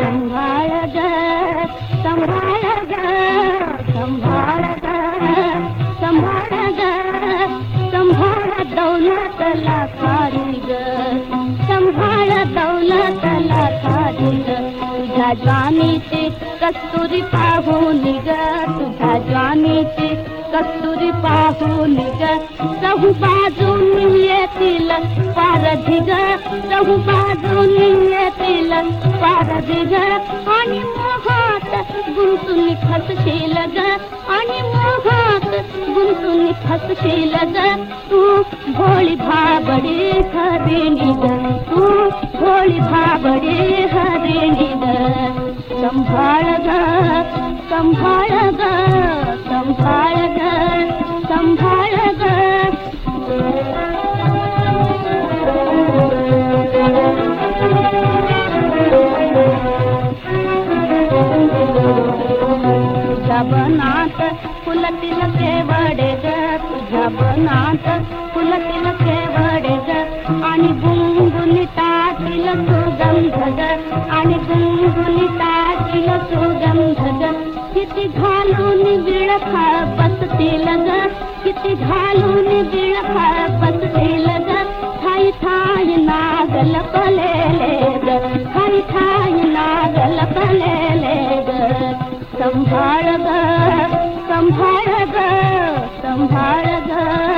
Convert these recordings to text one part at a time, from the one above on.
ಸಂಭಾಳದ ಸಂಭಾಳದ ಸಂಭಾಳ दौलतला खाली संभाळ दौलतला खाली तुझ्या ज्वानीचे कस्तुरी पाहून ग तुझ्या ज्वानीचे कस्तुरी पाहून ग सहू बाजून येतील पारधी ग. चहू बाजून येतील पारधी ग. आणि मोहात गुंतून खसशील ग. आणि मोहात لگی دمبھال سمبھا گ बनात फुलतील केवडे ग आणि गुंगुलितातील सुगंध ग आणि गुंगुलितातील सुगंध ग किती घालून बिळखा बसतील ग किती घालून बिळखा बसतील ग ठाई थाय नागल पलेले ग ठाई थाय नागल पलेले ग. संभाळ ग संभाळ ग संभाळ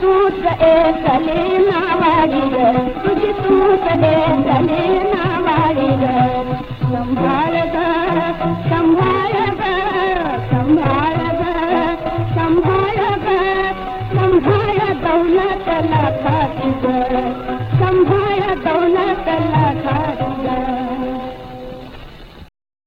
تو سے سلینا والی تجھ تو سے سنبھال گا سنبھال گا سنبھال گا سنبھال گا، سنبھال دولت لا کھاتی سنبھال دولت لا